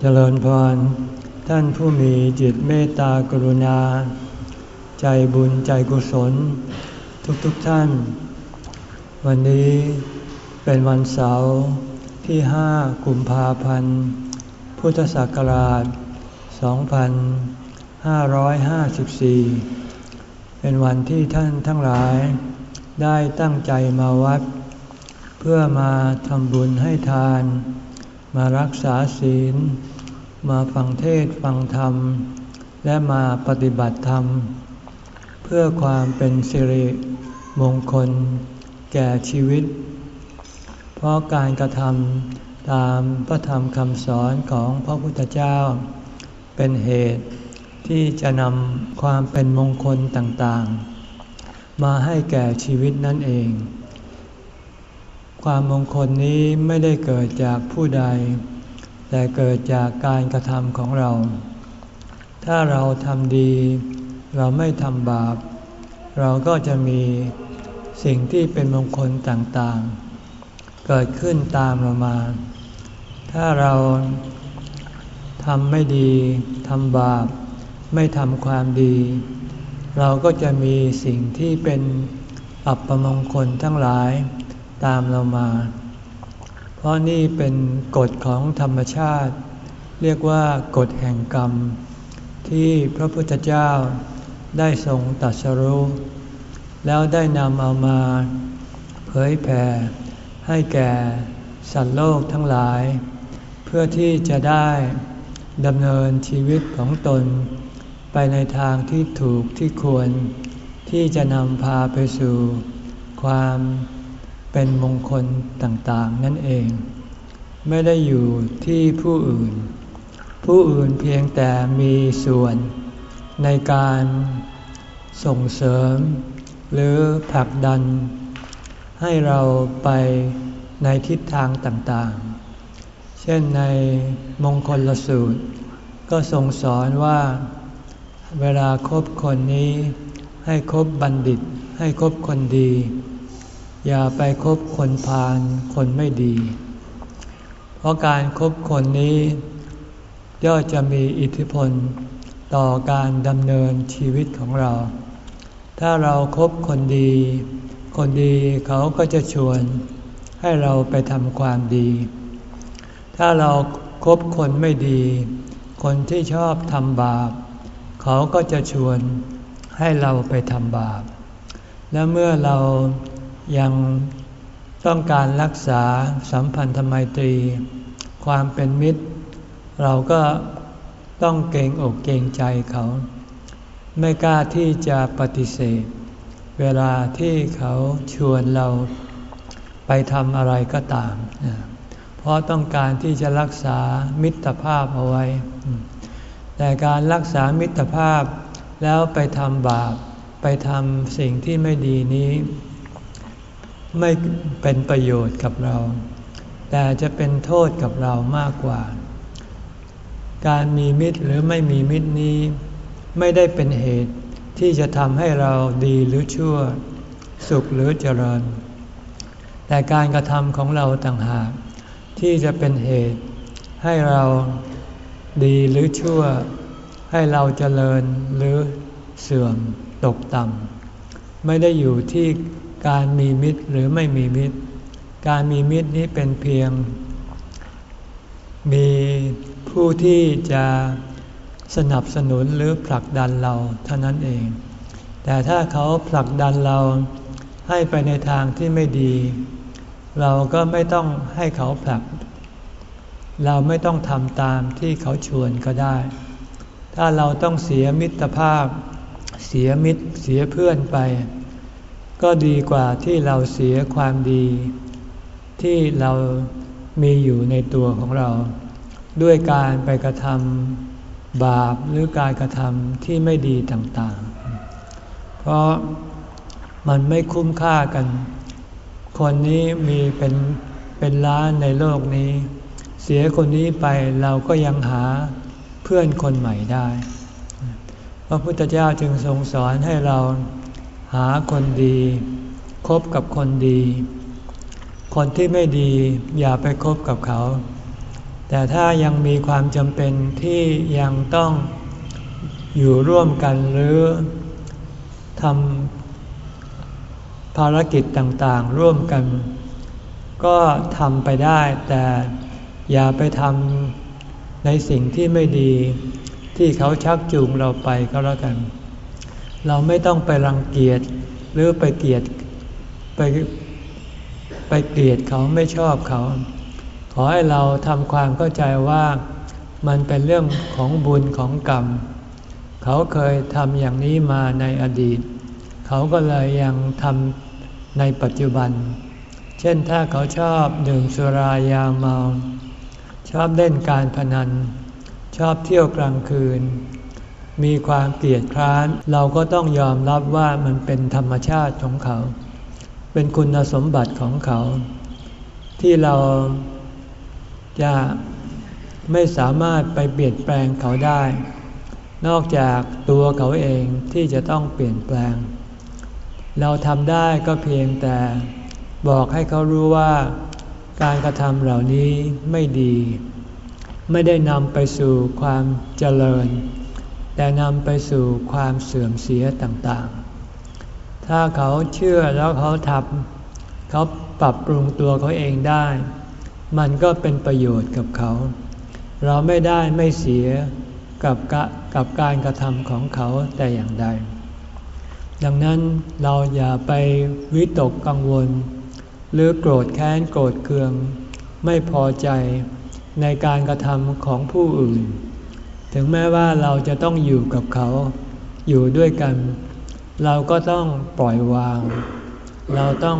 เจริญพร ท่านผู้มีจิตเมตตากรุณา ใจบุญใจกุศล ทุกๆทท่าน วันนี้เป็นวันเสาร์ที่ห้ากุมภาพันธ์ พุทธศักราช 2554 เป็นวันที่ท่านทั้งหลาย ได้ตั้งใจมาวัด เพื่อมาทำบุญให้ทาน มารักษาศีล มาฟังเทศฟังธรรม และมาปฏิบัติธรรม เพื่อความเป็นสิริมงคล แก่ชีวิต เพราะการกระทำตามพระธรรมคำสอนของพระพุทธเจ้า เป็นเหตุที่จะนำความเป็นมงคลต่างๆ มาให้แก่ชีวิตนั่นเอง ความมงคลนี้ไม่ได้เกิดจากผู้ใด แต่เกิดจากการกระทำของเรา ถ้าเราทำดี เราไม่ทำบาป เราก็จะมีสิ่งที่เป็นมงคลต่างๆ เกิดขึ้นตามเรามา ถ้าเราทำไม่ดีทำบาป ไม่ทำความดี เราก็จะมีสิ่งที่เป็นอัปมงคลทั้งหลาย ตามเรามา เพราะนี่เป็นกฎของธรรมชาติ เรียกว่ากฎแห่งกรรม ที่พระพุทธเจ้าได้ทรงตัดสรู้แล้วได้นำเอามา เผยแผ่ให้แก่สัตว์โลกทั้งหลาย เพื่อที่จะได้ดำเนินชีวิตของตน ไปในทางที่ถูกที่ควร ที่จะนำพาไปสู่ ความ เป็นมงคลต่างๆ นั่นเอง ไม่ได้อยู่ที่ผู้อื่น ผู้อื่นเพียงแต่มีส่วนในการส่งเสริม หรือผลักดัน ให้เราไปในทิศทางต่างๆ เช่นในมงคลลสูตร ก็ทรงสอนว่าเวลาคบคนนี้ให้คบบัณฑิตให้คบคนดี อย่าไปคบคนพาลคนไม่ดี เพราะการครบคนนี้ย่อจะมีอิทธิพลต่อการดำเนินชีวิตของเรา ถ้าเราครบคนดี คนดีเขาก็จะชวนให้เราไปทำความดี ถ้าเราครบคนไม่ดี คนที่ชอบทำบาป เขาก็จะชวนให้เราไปทำบาป และเมื่อเรา ยังต้องการรักษาสัมพันธไมตรี ความเป็นมิตร เราก็ต้องเกรงอกเกรงใจเขา ไม่กล้าที่จะปฏิเสธ เวลาที่เขาชวนเราไปทำอะไรก็ตาม เพราะต้องการที่จะรักษามิตรภาพเอาไว้ แต่การรักษามิตรภาพแล้วไปทำบาป ไปทำสิ่งที่ไม่ดีนี้ ไม่เป็นประโยชน์กับเรา แต่จะเป็นโทษกับเรามากกว่า การมีมิตรหรือไม่มีมิตรนี้ ไม่ได้เป็นเหตุที่จะทำให้เราดีหรือชั่ว สุขหรือเจริญ แต่การกระทำของเราต่างหาก ที่จะเป็นเหตุให้เราดีหรือชั่ว ให้เราเจริญหรือเสื่อมตกต่ำไม่ได้อยู่ที่ การมีมิตรหรือไม่มีมิตร การมีมิตรนี้เป็นเพียง มีผู้ที่จะสนับสนุนหรือผลักดันเราเท่านั้นเอง แต่ถ้าเขาผลักดันเราให้ไปในทางที่ไม่ดี เราก็ไม่ต้องให้เขาผลัก เราไม่ต้องทำตามที่เขาชวนก็ได้ ถ้าเราต้องเสียมิตรภาพ เสียมิตรเสียเพื่อนไป ก็ดีกว่าที่เราเสียความดี ที่เรามีอยู่ในตัวของเรา ด้วยการไปกระทำบาปหรือการกระทำที่ไม่ดีต่างๆ เพราะมันไม่คุ้มค่ากัน คนนี้มีเป็นเป็นล้านในโลกนี้ เสียคนนี้ไปเราก็ยังหาเพื่อนคนใหม่ได้ พระพุทธเจ้าจึงทรงสอนให้เรา หาคนดีคบกับคนดี คนที่ไม่ดีอย่าไปคบกับเขา แต่ถ้ายังมีความจำเป็นที่ยังต้องอยู่ร่วมกันหรือทำภารกิจต่างๆร่วมกัน ก็ทำไปได้ แต่อย่าไปทำในสิ่งที่ไม่ดีที่เขาชักจูงเราไปก็แล้วกัน เราไม่ต้องไปรังเกียจหรือไปเกลียดไปไปเกลียดเขาไม่ชอบเขา ขอให้เราทำความเข้าใจว่ามันเป็นเรื่องของบุญของกรรม เขาเคยทำอย่างนี้มาในอดีต เขาก็เลยยังทำในปัจจุบัน เช่นถ้าเขาชอบดื่มสุรายาเมา ชอบเล่นการพนัน ชอบเที่ยวกลางคืน มีความเกลียดคร้าน เราก็ต้องยอมรับว่ามันเป็นธรรมชาติของเขา เป็นคุณสมบัติของเขา ที่เราจะไม่สามารถไปเปลี่ยนแปลงเขาได้ นอกจากตัวเขาเองที่จะต้องเปลี่ยนแปลง เราทำได้ก็เพียงแต่บอกให้เขารู้ว่าการกระทำเหล่านี้ไม่ดี ไม่ได้นำไปสู่ความเจริญ แต่นำไปสู่ความเสื่อมเสียต่างๆ ถ้าเขาเชื่อแล้วเขาทำเขาปรับปรุงตัวเขาเองได้ มันก็เป็นประโยชน์กับเขา เราไม่ได้ไม่เสียกับกับการกระทำของเขาแต่อย่างใด ดังนั้นเราอย่าไปวิตกกังวล หรือโกรธแค้นโกรธเคือง ไม่พอใจในการกระทำของผู้อื่น ถึงแม้ว่าเราจะต้องอยู่กับเขาอยู่ด้วยกัน เราก็ต้องปล่อยวาง เราต้อง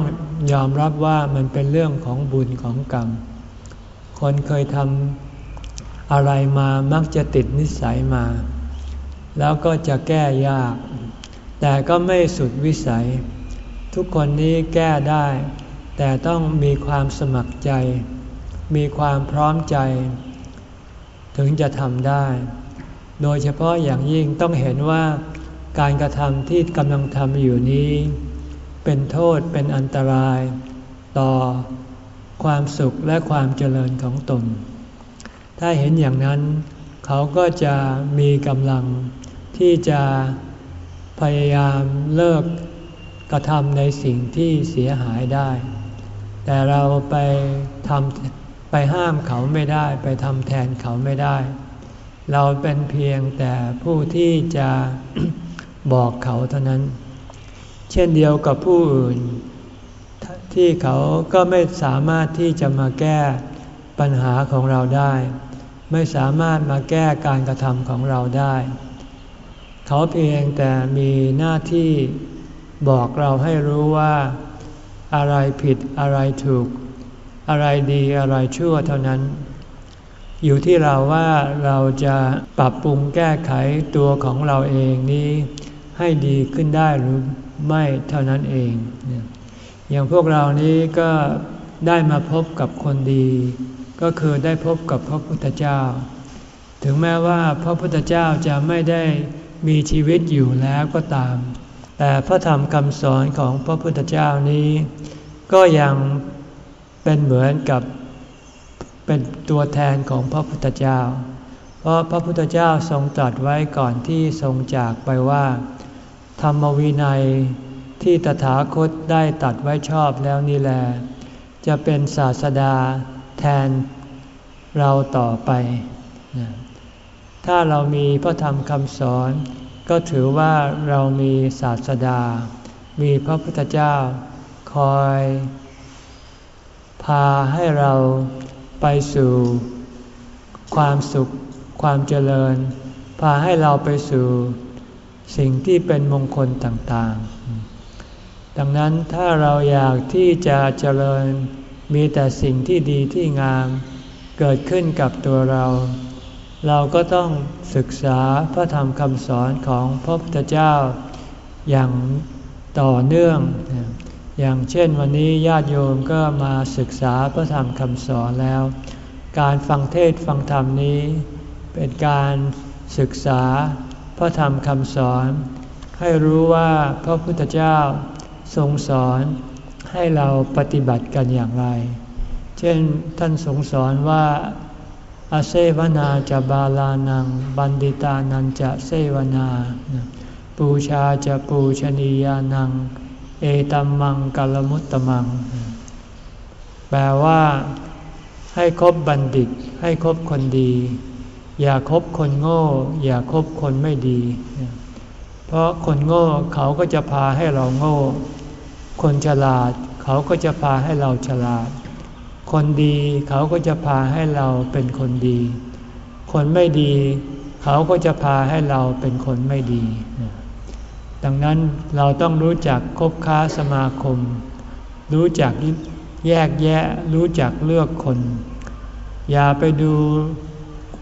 ยอมรับว่ามันเป็นเรื่องของบุญของกรรม คนเคยทำอะไรมามักจะติดนิสัยมา แล้วก็จะแก้ยาก แต่ก็ไม่สุดวิสัย ทุกคนนี้แก้ได้ แต่ต้องมีความสมัครใจ มีความพร้อมใจ ถึงจะทำได้ โดยเฉพาะอย่างยิ่งต้องเห็นว่าการกระทำที่กำลังทำอยู่นี้ เป็นโทษเป็นอันตราย ต่อความสุขและความเจริญของตน ถ้าเห็นอย่างนั้น เขาก็จะมีกำลังที่จะพยายามเลิกกระทำในสิ่งที่เสียหายได้ แต่เราไปทำไปห้ามเขาไม่ได้ ไปทำแทนเขาไม่ได้ เราเป็นเพียงแต่ผู้ที่จะบอกเขาเท่านั้น เช่นเดียวกับผู้อื่น ที่เขาก็ไม่สามารถที่จะมาแก้ปัญหาของเราได้ ไม่สามารถมาแก้การกระทำของเราได้ เขาเพียงแต่มีหน้าที่บอกเราให้รู้ว่าอะไรผิดอะไรถูก อะไรดีอะไรชั่วเท่านั้น อยู่ที่เราว่าเราจะปรับปรุงแก้ไขตัวของเราเองนี้ ให้ดีขึ้นได้หรือไม่เท่านั้นเอง อย่างพวกเรานี้ก็ได้มาพบกับคนดี ก็คือได้พบกับพระพุทธเจ้า ถึงแม้ว่าพระพุทธเจ้าจะไม่ได้มีชีวิตอยู่แล้วก็ตาม แต่พระธรรมคำสอนของพระพุทธเจ้านี้ ก็ยังเป็นเหมือนกับ เป็นตัวแทนของพระพุทธเจ้า เพราะพระพุทธเจ้าทรงตรัสไว้ก่อนที่ทรงจากไปว่า ธรรมวินัยที่ตถาคตได้ตัดไว้ชอบแล้วนี่แล จะเป็นศาสดาแทนเราต่อไป ถ้าเรามีพระธรรมคำสอน ก็ถือว่าเรามีศาสดา มีพระพุทธเจ้าคอย พาให้เรา ไปสู่ความสุขความเจริญ พาให้เราไปสู่สิ่งที่เป็นมงคลต่างๆ ดังนั้นถ้าเราอยากที่จะเจริญมีแต่สิ่งที่ดีที่งามเกิดขึ้นกับตัวเรา เราก็ต้องศึกษาพระธรรมคำสอนของพระพุทธเจ้าอย่างต่อเนื่อง อย่างเช่นวันนี้ญาติโยมก็มาศึกษาพระธรรมคำสอนแล้ว การฟังเทศฟังธรรมนี้ เป็นการศึกษาพระธรรมคำสอน ให้รู้ว่าพระพุทธเจ้าทรงสอนให้เราปฏิบัติกันอย่างไร เช่นท่านทรงสอนว่าอเซวนาจะบาลานัง บันดิตานันจะเซวนา ปูชาจะปูชนียานัง เอตัมมังกลมุตตมัง แปลว่า ให้คบบัณฑิต ให้คบคนดี อย่าคบคนโง่ อย่าคบคนไม่ดี เพราะคนโง่เขาก็จะพาให้เราโง่ คนฉลาด เขาก็จะพาให้เราฉลาด คนดีเขาก็จะพาให้เราเป็นคนดี คนไม่ดี เขาก็จะพาให้เราเป็นคนไม่ดี ดังนั้นเราต้องรู้จักคบค้าสมาคม รู้จักแยกแยะรู้จักเลือกคน อย่าไปดู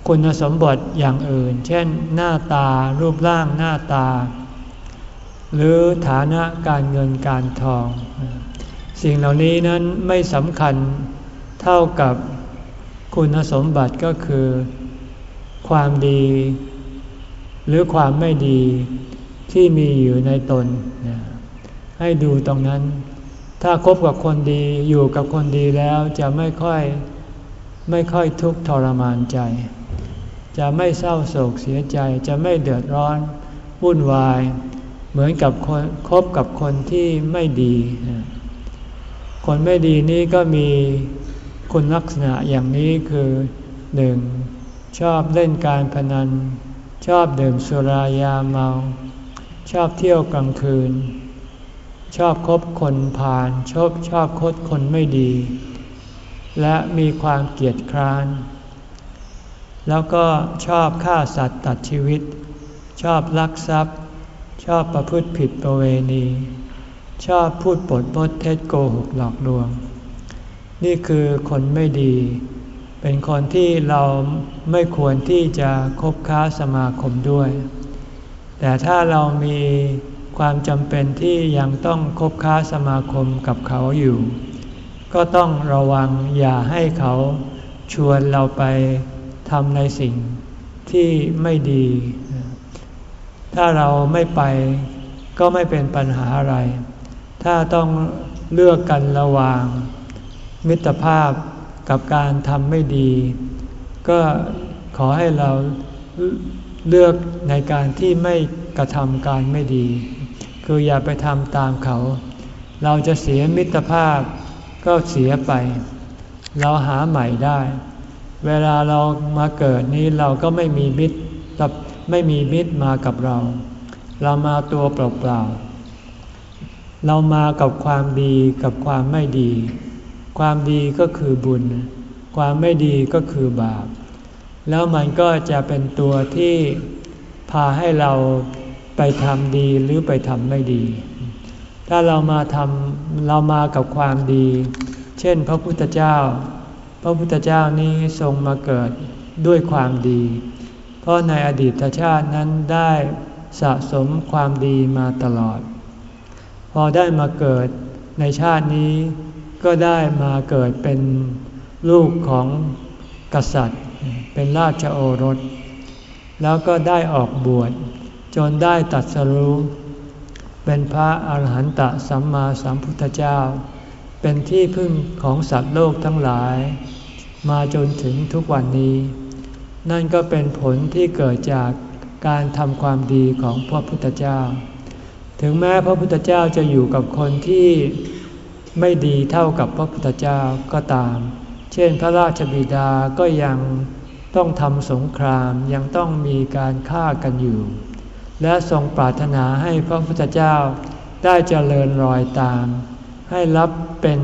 คุณสมบัติอย่างอื่น เช่น หน้าตารูปร่างหน้าตา หรือฐานะการเงินการทอง สิ่งเหล่านี้นั้นไม่สำคัญเท่ากับคุณสมบัติก็คือ ความดี หรือความไม่ดี ที่มีอยู่ในตน ให้ดูตรงนั้น ถ้าคบกับคนดีอยู่กับคนดีแล้วจะไม่ค่อยไม่ค่อยทุกข์ทรมานใจ จะไม่เศร้าโศกเสียใจจะไม่เดือดร้อนวุ่นวาย เหมือนกับคนคบกับคนที่ไม่ดี คนไม่ดีนี้ก็มีคุณลักษณะอย่างนี้คือหนึ่งชอบเล่นการพนัน ชอบดื่มสุรายาเมา ชอบเที่ยวกลางคืน ชอบคบคนผ่าน ชอบชอบคบคนไม่ดี และมีความเกียดคร้าน แล้วก็ชอบฆ่าสัตว์ตัดชีวิต ชอบลักทรัพย์ ชอบประพฤติผิดประเวณี ชอบพูดปดมดเท็จโกหกหลอกลวง นี่คือคนไม่ดี เป็นคนที่เราไม่ควรที่จะคบค้าสมาคมด้วย แต่ถ้าเรามีความจำเป็นที่ยังต้องคบค้าสมาคมกับเขาอยู่ ก็ต้องระวังอย่าให้เขาชวนเราไปทำในสิ่งที่ไม่ดี ถ้าเราไม่ไปก็ไม่เป็นปัญหาอะไร ถ้าต้องเลือกกันระหว่าง มิตรภาพกับการทำไม่ดี ก็ขอให้เรา เลือกในการที่ไม่กระทำการไม่ดี คืออย่าไปทำตามเขา เราจะเสียมิตรภาพก็เสียไป เราหาใหม่ได้ เวลาเรามาเกิดนี้เราก็ไม่มีมิตรไม่มีมิตรมากับเรา เรามาตัวเปล่าๆ เรามากับความดีกับความไม่ดี ความดีก็คือบุญ ความไม่ดีก็คือบาป แล้วมันก็จะเป็นตัวที่พาให้เราไปทำดีหรือไปทำไม่ดี ถ้าเรามาทำเรามากับความดี เช่นพระพุทธเจ้า พระพุทธเจ้านี้ทรงมาเกิดด้วยความดี เพราะในอดีตชาตินั้นได้สะสมความดีมาตลอด พอได้มาเกิดในชาตินี้ก็ได้มาเกิดเป็นลูกของกษัตริย์ เป็นราชโอรส แล้วก็ได้ออกบวช จนได้ตัดสรู้ เป็นพระอาหารหันตสัมมาสัมพุทธเจ้า เป็นที่พึ่งของสัตว์โลกทั้งหลาย มาจนถึงทุกวันนี้ นั่นก็เป็นผลที่เกิดจากการทำความดีของพระพุทธเจ้า ถึงแม้พระพุทธเจ้าจะอยู่กับคนที่ไม่ดีเท่ากับพระพุทธเจ้าก็ตาม เช่นพระราชบิดาก็ยัง ต้องทำสงครามยังต้องมีการฆ่ากันอยู่ และทรงปรารถนาให้พระพุทธเจ้าได้เจริญรอยตาม ให้รับเป็น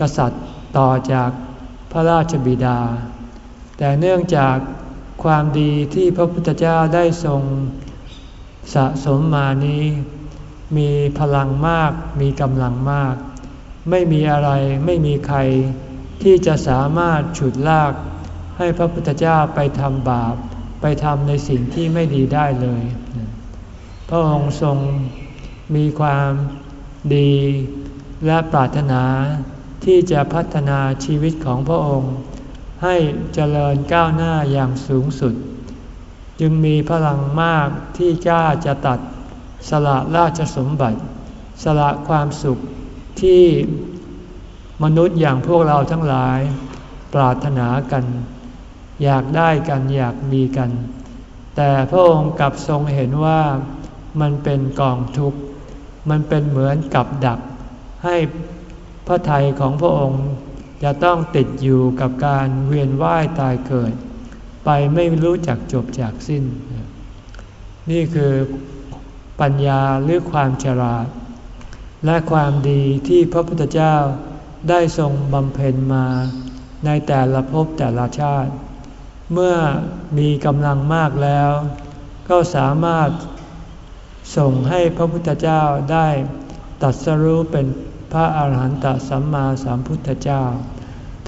กษัตริย์ต่อจากพระราชบิดา แต่เนื่องจากความดีที่พระพุทธเจ้าได้ทรงสะสมมานี้ มีพลังมากมีกำลังมาก ไม่มีอะไรไม่มีใครที่จะสามารถฉุดลาก ให้พระพุทธเจ้าไปทำบาป ไปทำในสิ่งที่ไม่ดีได้เลย พระองค์ทรงมีความดีและปรารถนาที่จะพัฒนาชีวิตของพระองค์ ให้เจริญก้าวหน้าอย่างสูงสุด จึงมีพลังมากที่กล้าจะตัดสละราชสมบัติ สละความสุขที่มนุษย์อย่างพวกเราทั้งหลายปรารถนากัน อยากได้กันอยากมีกัน แต่พระองค์กลับทรงเห็นว่ามันเป็นกองทุกข์ มันเป็นเหมือนกับดัก ให้พระทัยของพระองค์จะต้องติดอยู่กับการเวียนว่ายตายเกิด ไปไม่รู้จักจบจากสิ้น นี่คือปัญญาหรือความฉลาด และความดีที่พระพุทธเจ้าได้ทรงบำเพ็ญมาในแต่ละภพแต่ละชาติ เมื่อมีกำลังมากแล้ว ก็สามารถส่งให้พระพุทธเจ้าได้ตัดสรู้เป็นพระอาหารหันตสัมมาสัมพุทธเจ้า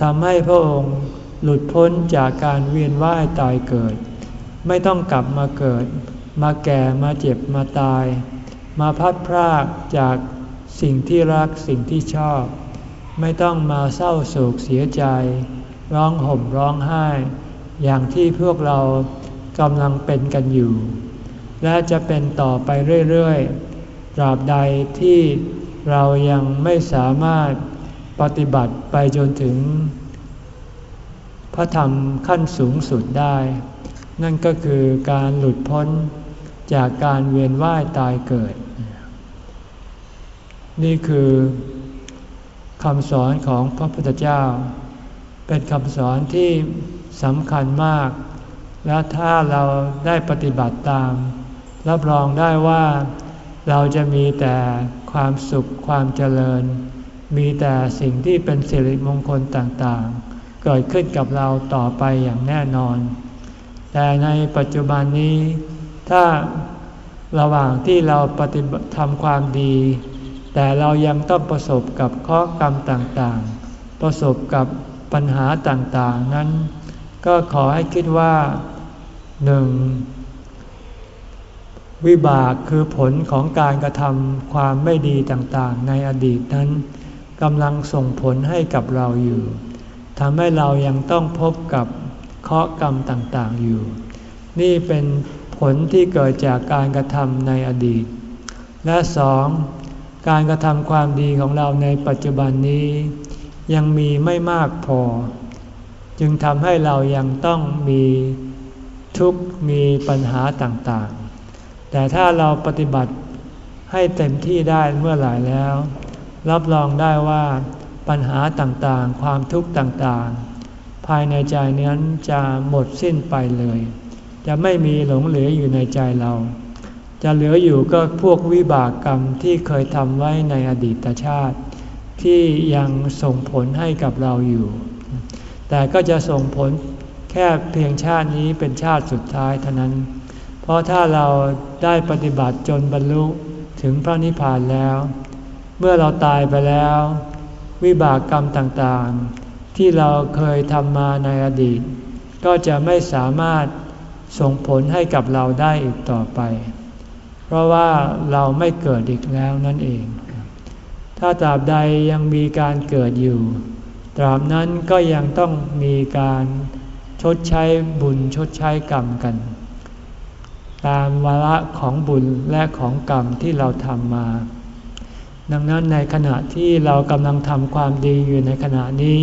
ทำให้พระองค์หลุดพ้นจากการเวียนว่ายตายเกิด ไม่ต้องกลับมาเกิด มาแก่มาเจ็บมาตาย มาพัดพรากจากสิ่งที่รักสิ่งที่ชอบ ไม่ต้องมาเศร้าโศกเสียใจ ร้องห่มร้องไห้ อย่างที่พวกเรากำลังเป็นกันอยู่ และจะเป็นต่อไปเรื่อยๆตราบใดที่เรายังไม่สามารถปฏิบัติไปจนถึง พระธรรมขั้นสูงสุดได้ นั่นก็คือการหลุดพ้นจากการเวียนว่ายตายเกิด นี่คือคำสอนของพระพุทธเจ้า เป็นคำสอนที่ สำคัญมาก และถ้าเราได้ปฏิบัติตาม รับรองได้ว่าเราจะมีแต่ความสุขความเจริญ มีแต่สิ่งที่เป็นสิริมงคลต่างๆ เกิดขึ้นกับเราต่อไปอย่างแน่นอน แต่ในปัจจุบันนี้ ถ้าระหว่างที่เราปฏิบัติทำความดี แต่เรายังต้องประสบกับข้อกรรมต่างๆ ประสบกับปัญหาต่างๆ นั้น ก็ขอให้คิดว่าหนึ่งวิบากคือผลของการกระทำความไม่ดีต่างๆ ในอดีตนั้นกำลังส่งผลให้กับเราอยู่ทำให้เรายังต้องพบกับเคราะห์กรรมต่างๆอยู่ นี่เป็นผลที่เกิดจากการกระทำในอดีต และสองการกระทำความดีของเราในปัจจุบันนี้ ยังมีไม่มากพอ จึงทำให้เรายังต้องมีทุกข์มีปัญหาต่างๆ แต่ถ้าเราปฏิบัติให้เต็มที่ได้เมื่อไหร่แล้ว รับรองได้ว่าปัญหาต่างๆ ความทุกข์ต่างๆ ภายในใจนั้นจะหมดสิ้นไปเลย จะไม่มีหลงเหลืออยู่ในใจเรา จะเหลืออยู่ก็พวกวิบากกรรมที่เคยทำไว้ในอดีตชาติ ที่ยังส่งผลให้กับเราอยู่ แต่ก็จะส่งผลแค่เพียงชาตินี้เป็นชาติสุดท้ายเท่านั้น เพราะถ้าเราได้ปฏิบัติจนบรรลุถึงพระนิพพานแล้ว เมื่อเราตายไปแล้ว วิบากกรรมต่างๆ ที่เราเคยทำมาในอดีต ก็จะไม่สามารถส่งผลให้กับเราได้อีกต่อไป เพราะว่าเราไม่เกิดอีกแล้วนั่นเอง ถ้าตราบใดยังมีการเกิดอยู่ ตราบนั้นก็ยังต้องมีการชดใช้บุญชดใช้กรรมกัน ตามวาระของบุญและของกรรมที่เราทำมา ดังนั้นในขณะที่เรากำลังทำความดีอยู่ในขณะนี้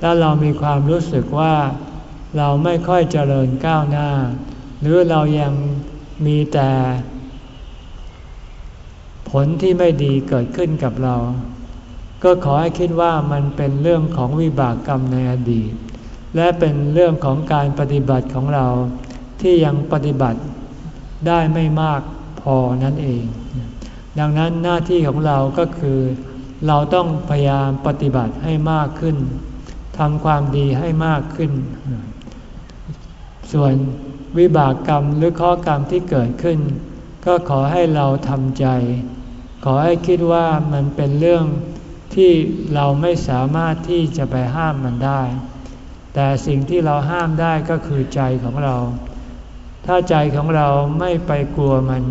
ถ้าเรามีความรู้สึกว่าเราไม่ค่อยเจริญก้าวหน้า หรือเรายังมีแต่ ผลที่ไม่ดีเกิดขึ้นกับเรา ก็ขอให้คิดว่ามันเป็นเรื่องของวิบากกรรมในอดีต และเป็นเรื่องของการปฏิบัติของเราที่ยังปฏิบัติได้ไม่มากพอนั่นเอง ดังนั้นหน้าที่ของเราก็คือ เราต้องพยายามปฏิบัติให้มากขึ้นทำความดีให้มากขึ้น ส่วนวิบากกรรมหรือข้อกรรมที่เกิดขึ้น ก็ขอให้เราทำใจ ขอให้คิดว่ามันเป็นเรื่อง ที่เราไม่สามารถที่จะไปห้ามมันได้ แต่สิ่งที่เราห้ามได้ก็คือใจของเรา ถ้าใจของเราไม่ไปกลัวมัน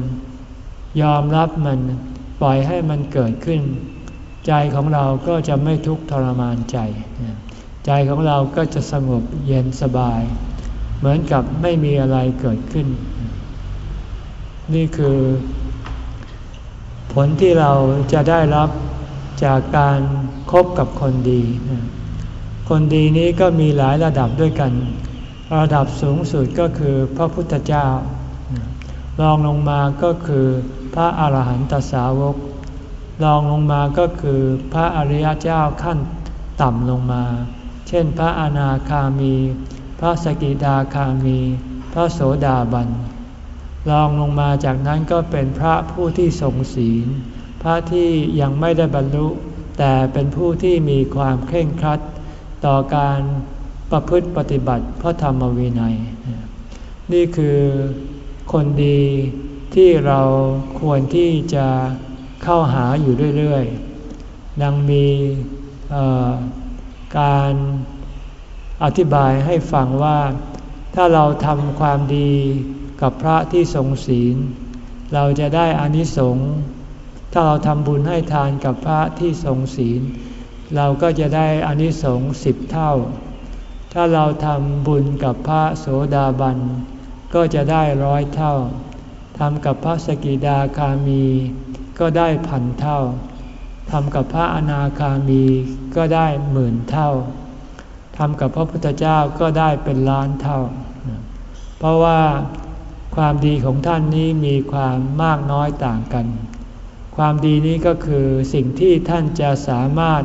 ยอมรับมัน ปล่อยให้มันเกิดขึ้น ใจของเราก็จะไม่ทุกข์ทรมานใจ ใจของเราก็จะสงบเย็นสบาย เหมือนกับไม่มีอะไรเกิดขึ้น นี่คือ ผลที่เราจะได้รับ จากการคบกับคนดี คนดีนี้ก็มีหลายระดับด้วยกัน ระดับสูงสุดก็คือพระพุทธเจ้า รองลงมาก็คือพระอาหารหันตสาวก รองลงมาก็คือพระอริยเจ้าขั้นต่ำลงมา เช่นพระอนาคามี พระสกิดาคามี พระโสดาบันรองลงมาจากนั้นก็เป็นพระผู้ที่ทรงศีล ระที่ยังไม่ได้บรรลุ แต่เป็นผู้ที่มีความเคร่งครัด ต่อการประพฤติปฏิบัติพระธรรมวินัย นี่คือคนดีที่เราควรที่จะเข้าหาอยู่เรื่อยๆ ดังมีการอธิบายให้ฟังว่าถ้าเราทำความดีกับพระที่ทรงศีล เราจะได้อานิสงส์ ถ้าเราทำบุญให้ทานกับพระที่ทรงศีล เราก็จะได้อานิสงส์สิบเท่า ถ้าเราทำบุญกับพระโสดาบัน ก็จะได้ร้อยเท่าทำกับพระสกิดาคามี ก็ได้พันเท่าทำกับพระอนาคามีก็ได้หมื่นเท่าทำกับพระพุทธเจ้าก็ได้เป็นล้านเท่า เพราะว่าความดีของท่านนี้มีความมากน้อยต่างกัน ความดีนี้ก็คือสิ่งที่ท่านจะสามารถ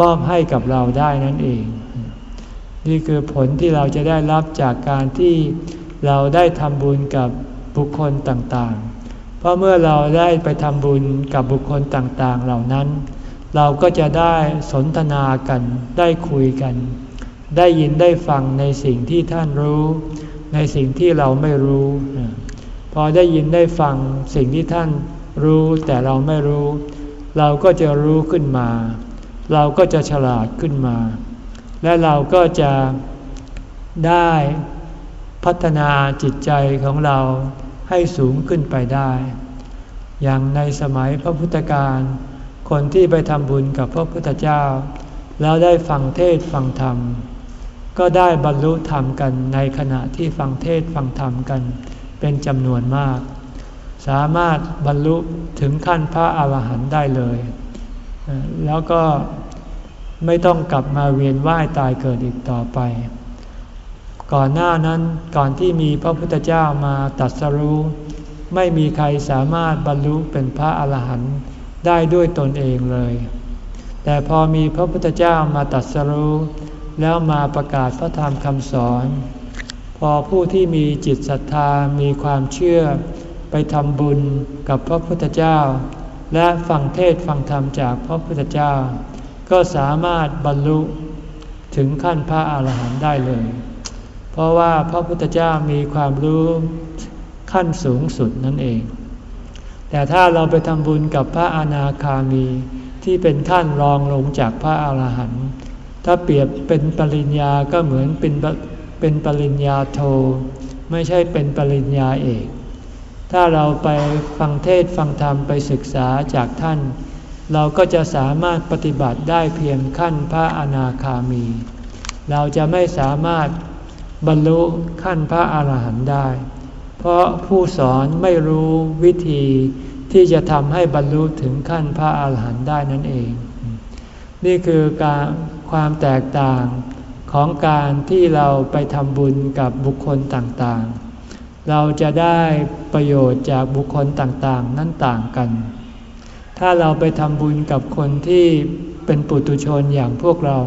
มอบให้กับเราได้นั่นเอง นี่คือผลที่เราจะได้รับจากการที่เราได้ทำบุญกับบุคคลต่างๆ เพราะเมื่อเราได้ไปทำบุญกับบุคคลต่างๆ เหล่านั้น เราก็จะได้สนทนากัน ได้คุยกัน ได้ยินได้ฟังในสิ่งที่ท่านรู้ ในสิ่งที่เราไม่รู้ พอได้ยินได้ฟังสิ่งที่ท่าน รู้แต่เราไม่รู้ เราก็จะรู้ขึ้นมา เราก็จะฉลาดขึ้นมา และเราก็จะได้พัฒนาจิตใจของเราให้สูงขึ้นไปได้ อย่างในสมัยพระพุทธการ คนที่ไปทำบุญกับพระพุทธเจ้า แล้วได้ฟังเทศฟังธรรม ก็ได้บรรลุธรรมกันในขณะที่ฟังเทศฟังธรรมกัน เป็นจำนวนมาก สามารถบรรลุถึงขั้นพระอาหารหันต์ได้เลย แล้วก็ไม่ต้องกลับมาเวียนว่ายตายเกิดอีกต่อไป ก่อนหน้านั้นก่อนที่มีพระพุทธเจ้ามาตัดสรู้ ไม่มีใครสามารถบรรลุเป็นพระอาหารหันต์ได้ด้วยตนเองเลย แต่พอมีพระพุทธเจ้ามาตัดสรู้แล้วมาประกาศพระธรรมคำสอน พอผู้ที่มีจิตศรัทธามีความเชื่อ ทำบุญกับพระพุทธเจ้า และฟังเทศฟังธรรมจากพระพุทธเจ้า ก็สามารถบรรลุถึงขั้นพระอาหารหันต์ได้เลย เพราะว่าพระพุทธเจ้ามีความรู้ขั้นสูงสุดนั่นเอง แต่ถ้าเราไปทำบุญกับพระอนาคามีที่เป็นขั้นรองลงจากพระอาหารหันต์ถ้าเปรียบเป็นปริญญาก็เหมือนเป็นเป็นปริญญาโท ไม่ใช่เป็นปริญญาเอก ถ้าเราไปฟังเทศฟังธรรมไปศึกษาจากท่าน เราก็จะสามารถปฏิบัติได้เพียงขั้นพระอนาคามี เราจะไม่สามารถบรรลุขั้นพระอาหารหันต์ได้ เพราะผู้สอนไม่รู้วิธีที่จะทำให้บรรลุถึงขั้นพระอาหารหันต์ได้นั่นเอง นี่คือการความแตกต่างของการที่เราไปทำบุญกับบุคคลต่างๆ เราจะได้ประโยชน์จากบุคคลต่างๆ นั้นต่างกัน ถ้าเราไปทำบุญกับคนที่เป็นปุตุชนอย่างพวกเรา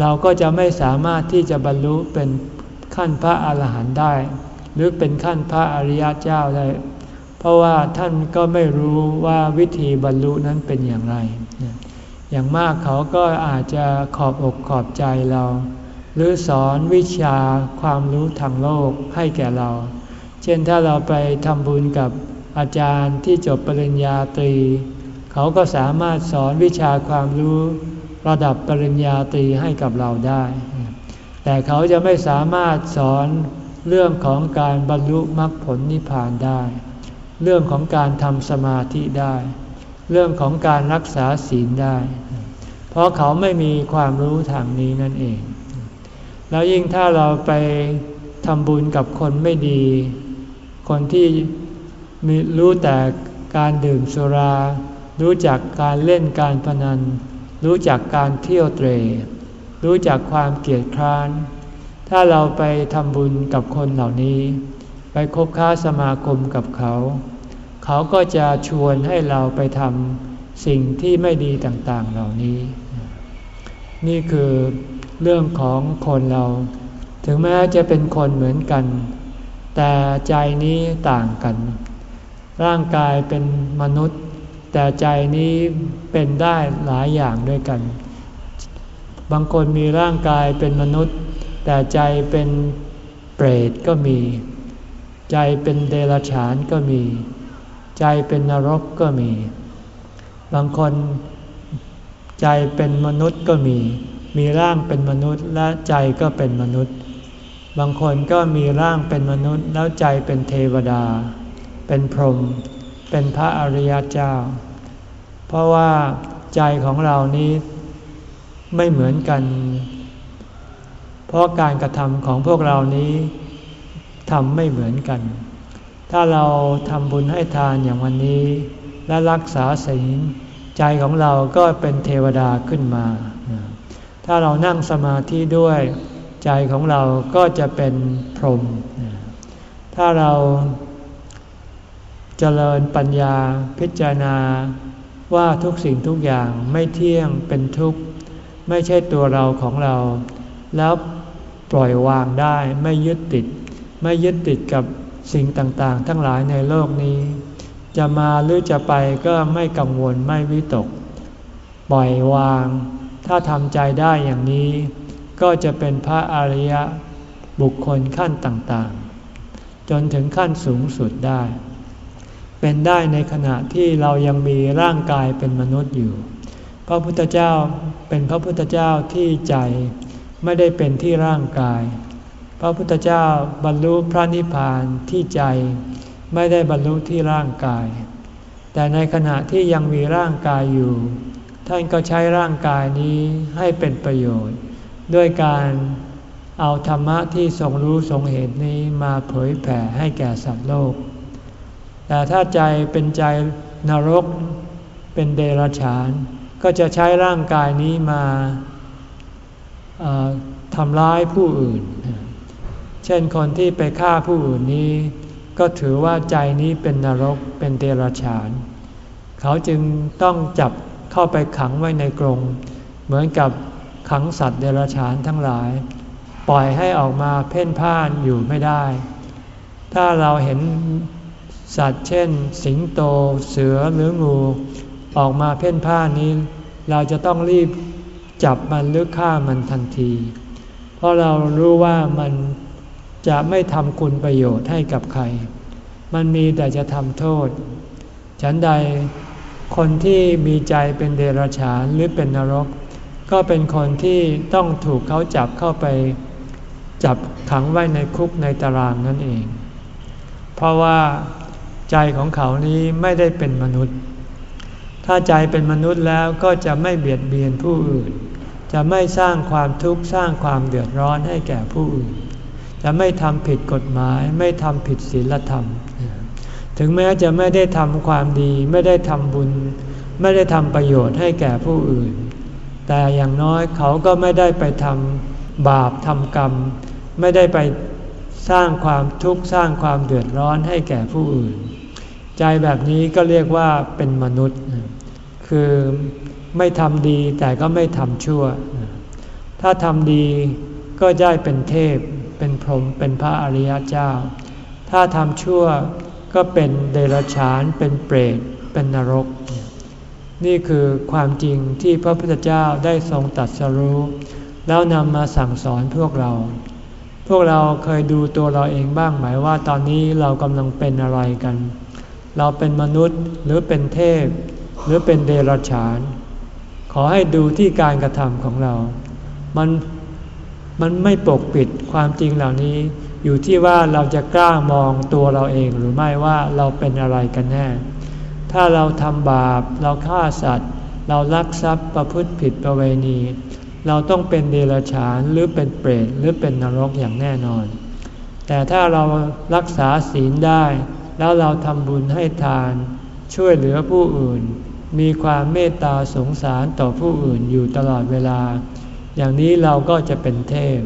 เราก็จะไม่สามารถที่จะบรรลุเป็นขั้นพระอาหารหันต์ได้ หรือเป็นขั้นพระอริยเจ้าได้ เพราะว่าท่านก็ไม่รู้ว่าวิธีบรรลุนั้นเป็นอย่างไร อย่างมากเขาก็อาจจะขอบอกขอบใจเรา หรือสอนวิชาความรู้ทางโลกให้แก่เรา เช่นถ้าเราไปทำบุญกับอาจารย์ที่จบปริญญาตรี เขาก็สามารถสอนวิชาความรู้ระดับปริญญาตรีให้กับเราได้ แต่เขาจะไม่สามารถสอนเรื่องของการบรรลุมรรคผลนิพพานได้ เรื่องของการทำสมาธิได้ เรื่องของการรักษาศีลได้ เพราะเขาไม่มีความรู้ทางนี้นั่นเอง แล้วยิ่งถ้าเราไปทำบุญกับคนไม่ดี คนที่มีรู้แต่การดื่มสุรา รู้จักการเล่นการพนัน รู้จักการเที่ยวเตร รู้จักความเกียดคร้าน ถ้าเราไปทำบุญกับคนเหล่านี้ ไปคบค้าสมาคมกับเขา เขาก็จะชวนให้เราไปทำสิ่งที่ไม่ดีต่างๆเหล่านี้ นี่คือ เรื่องของคนเรา ถึงแม้จะเป็นคนเหมือนกัน แต่ใจนี้ต่างกัน ร่างกายเป็นมนุษย์ แต่ใจนี้เป็นได้หลายอย่างด้วยกัน บางคนมีร่างกายเป็นมนุษย์ แต่ใจเป็นเปรตก็มี ใจเป็นเดรัจฉานก็มี ใจเป็นนรกก็มี บางคนใจเป็นมนุษย์ก็มี มีร่างเป็นมนุษย์และใจก็เป็นมนุษย์ บางคนก็มีร่างเป็นมนุษย์แล้วใจเป็นเทวดา เป็นพรหม เป็นพระอริยเจ้า เพราะว่าใจของเรานี้ไม่เหมือนกัน เพราะการกระทำของพวกเรานี้ทำไม่เหมือนกัน ถ้าเราทำบุญให้ทานอย่างวันนี้ และรักษาศีลใจของเราก็เป็นเทวดาขึ้นมา ถ้าเรานั่งสมาธิด้วยใจของเราก็จะเป็นพรหมถ้าเราเจริญปัญญาพิจารณาว่าทุกสิ่งทุกอย่างไม่เที่ยงเป็นทุกข์ ไม่ใช่ตัวเราของเรา แล้วปล่อยวางได้ไม่ยึดติด ไม่ยึดติดกับสิ่งต่างๆ ทั้งหลายในโลกนี้ จะมาหรือจะไปก็ไม่กังวลไม่วิตก ปล่อยวาง ถ้าทำใจได้อย่างนี้ ก็จะเป็นพระอริยบุคคลขั้นต่างๆ จนถึงขั้นสูงสุดได้ เป็นได้ในขณะที่เรายังมีร่างกายเป็นมนุษย์อยู่ พระพุทธเจ้าเป็นพระพุทธเจ้าที่ใจไม่ได้เป็นที่ร่างกาย พระพุทธเจ้าบรรลุพระนิพพานที่ใจไม่ได้บรรลุที่ร่างกาย แต่ในขณะที่ยังมีร่างกายอยู่ ท่านก็ใช้ร่างกายนี้ให้เป็นประโยชน์ ด้วยการเอาธรรมะที่ทรงรู้ทรงเห็นนี้มาเผยแผ่ให้แก่สัตว์โลก แต่ถ้าใจเป็นใจนรกเป็นเดรัจฉาน ก็จะใช้ร่างกายนี้มาทำร้ายผู้อื่น เช่นคนที่ไปฆ่าผู้อื่นนี้ ก็ถือว่าใจนี้เป็นนรกเป็นเดรัจฉาน เขาจึงต้องจับ เข้าไปขังไว้ในกรงเหมือนกับขังสัตว์เดรัจฉานทั้งหลาย ปล่อยให้ออกมาเพ่นพ่านอยู่ไม่ได้ ถ้าเราเห็นสัตว์เช่น สิงโต เสือหรืองู ออกมาเพ่นพ่านนี้ เราจะต้องรีบจับมันหรือฆ่ามันทันที เพราะเรารู้ว่ามันจะไม่ทำคุณประโยชน์ให้กับใคร มันมีแต่จะทำโทษ ฉันใด คนที่มีใจเป็นเดรัจฉานหรือเป็นนรก ก็เป็นคนที่ต้องถูกเขาจับเข้าไป จับขังไว้ในคุกในตารางนั่นเอง เพราะว่าใจของเขานี้ไม่ได้เป็นมนุษย์ ถ้าใจเป็นมนุษย์แล้วก็จะไม่เบียดเบียนผู้อื่น จะไม่สร้างความทุกข์สร้างความเดือดร้อนให้แก่ผู้อื่น จะไม่ทำผิดกฎหมายไม่ทำผิดศีลธรรม ถึงแม้จะไม่ได้ทำความดี ไม่ได้ทำบุญ ไม่ได้ทำประโยชน์ให้แก่ผู้อื่น แต่อย่างน้อยเขาก็ไม่ได้ไปทำบาปทำกรรม ไม่ได้ไปสร้างความทุกข์สร้างความเดือดร้อนให้แก่ผู้อื่น ใจแบบนี้ก็เรียกว่าเป็นมนุษย์ คือไม่ทำดีแต่ก็ไม่ทำชั่ว ถ้าทำดีก็ได้เป็นเทพ เป็นพรหมเป็นพระอริยเจ้า ถ้าทำชั่ว ก็เป็นเดรัจฉานเป็นเปรตเป็นนรก นี่คือความจริงที่พระพุทธเจ้าได้ทรงตัดสรู้ แล้วนำมาสั่งสอนพวกเรา พวกเราเคยดูตัวเราเองบ้างไหมว่าตอนนี้เรากำลังเป็นอะไรกัน เราเป็นมนุษย์หรือเป็นเทพ หรือเป็นเดรัจฉาน ขอให้ดูที่การกระทำของเรา มันมันไม่ปกปิดความจริงเหล่านี้ อยู่ที่ว่าเราจะกล้ามองตัวเราเองหรือไม่ว่าเราเป็นอะไรกันแน่ ถ้าเราทำบาป เราฆ่าสัตว์ เราลักทรัพย์ประพฤติผิดประเวณี เราต้องเป็นเดรัจฉานหรือเป็นเปรตหรือเป็นนรกอย่างแน่นอน แต่ถ้าเรารักษาศีลได้ แล้วเราทำบุญให้ทาน ช่วยเหลือผู้อื่น มีความเมตตาสงสารต่อผู้อื่นอยู่ตลอดเวลา อย่างนี้เราก็จะเป็นเทพ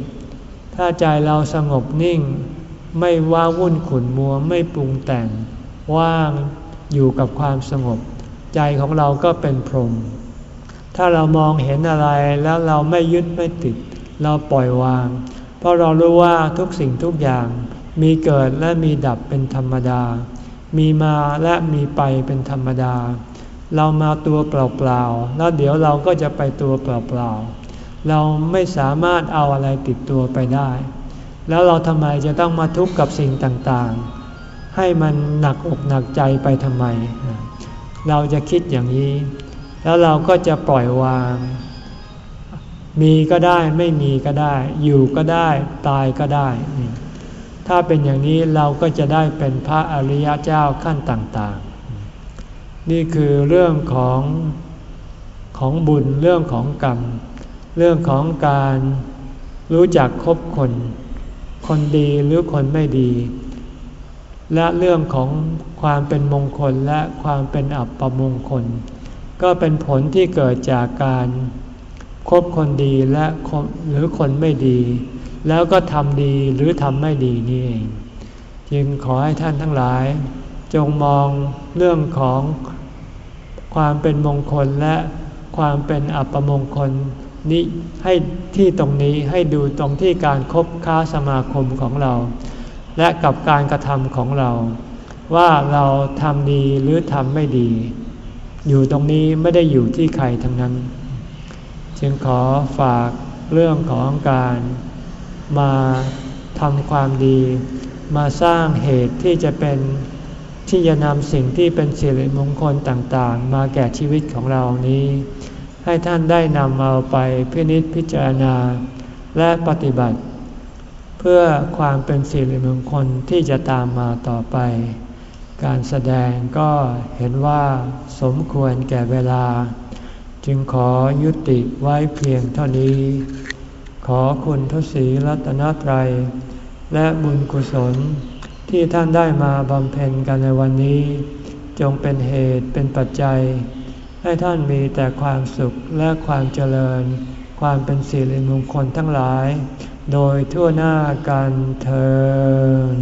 ถ้าใจเราสงบนิ่ง ไม่ว้าวุ่นขุนมัวไม่ปรุงแต่ง ว่างอยู่กับความสงบ ใจของเราก็เป็นพรหมถ้าเรามองเห็นอะไรแล้วเราไม่ยึดไม่ติด เราปล่อยวาง เพราะเรารู้ว่าทุกสิ่งทุกอย่าง มีเกิดและมีดับเป็นธรรมดา มีมาและมีไปเป็นธรรมดา เรามาตัวเปล่าๆแล้วเดี๋ยวเราก็จะไปตัวเปล่าๆ เราไม่สามารถเอาอะไรติดตัวไปได้ แล้วเราทำไมจะต้องมาทุกข์กับสิ่งต่างๆ ให้มันหนักอกหนักใจไปทำไม เราจะคิดอย่างนี้ แล้วเราก็จะปล่อยวาง มีก็ได้ไม่มีก็ได้ อยู่ก็ได้ตายก็ได้ ถ้าเป็นอย่างนี้เราก็จะได้เป็นพระอริยเจ้าขั้นต่างๆ นี่คือเรื่องของของบุญเรื่องของกรรม เรื่องของการรู้จักคบคน คนดีหรือคนไม่ดี และเรื่องของความเป็นมงคลและความเป็นอับประมงคล ก็เป็นผลที่เกิดจากการคบคนดีและหรือคนไม่ดี แล้วก็ทำดีหรือทำไม่ดีนี่เอง จึงขอให้ท่านทั้งหลาย จงมองเรื่องของความเป็นมงคลและความเป็นอัปมงคล นี้ให้ที่ตรงนี้ให้ดูตรงที่การครบค้าสมาคมของเรา และกับการกระทำของเรา ว่าเราทำดีหรือทำไม่ดี อยู่ตรงนี้ไม่ได้อยู่ที่ใครทั้งนั้น จึงขอฝากเรื่องของการมาทำความดี มาสร้างเหตุที่จะเป็นที่จะนำสิ่งที่เป็นสิริมงคลต่างๆ มาแก่ชีวิตของเรานี้ ให้ท่านได้นำเอาไปพินิจพิจารณา และปฏิบัติ เพื่อความเป็นสิริมงคลที่จะตามมาต่อไป การแสดงก็เห็นว่าสมควรแก่เวลา จึงขอยุติไว้เพียงเท่านี้ ขอคุณทศีรัตนตรัย และบุญกุศลที่ท่านได้มาบำเพ็ญกันในวันนี้ จงเป็นเหตุเป็นปัจจัย ให้ท่านมีแต่ความสุขและความเจริญ ความเป็นสิริมงคลทั้งหลาย โดยทั่วหน้ากันเธอ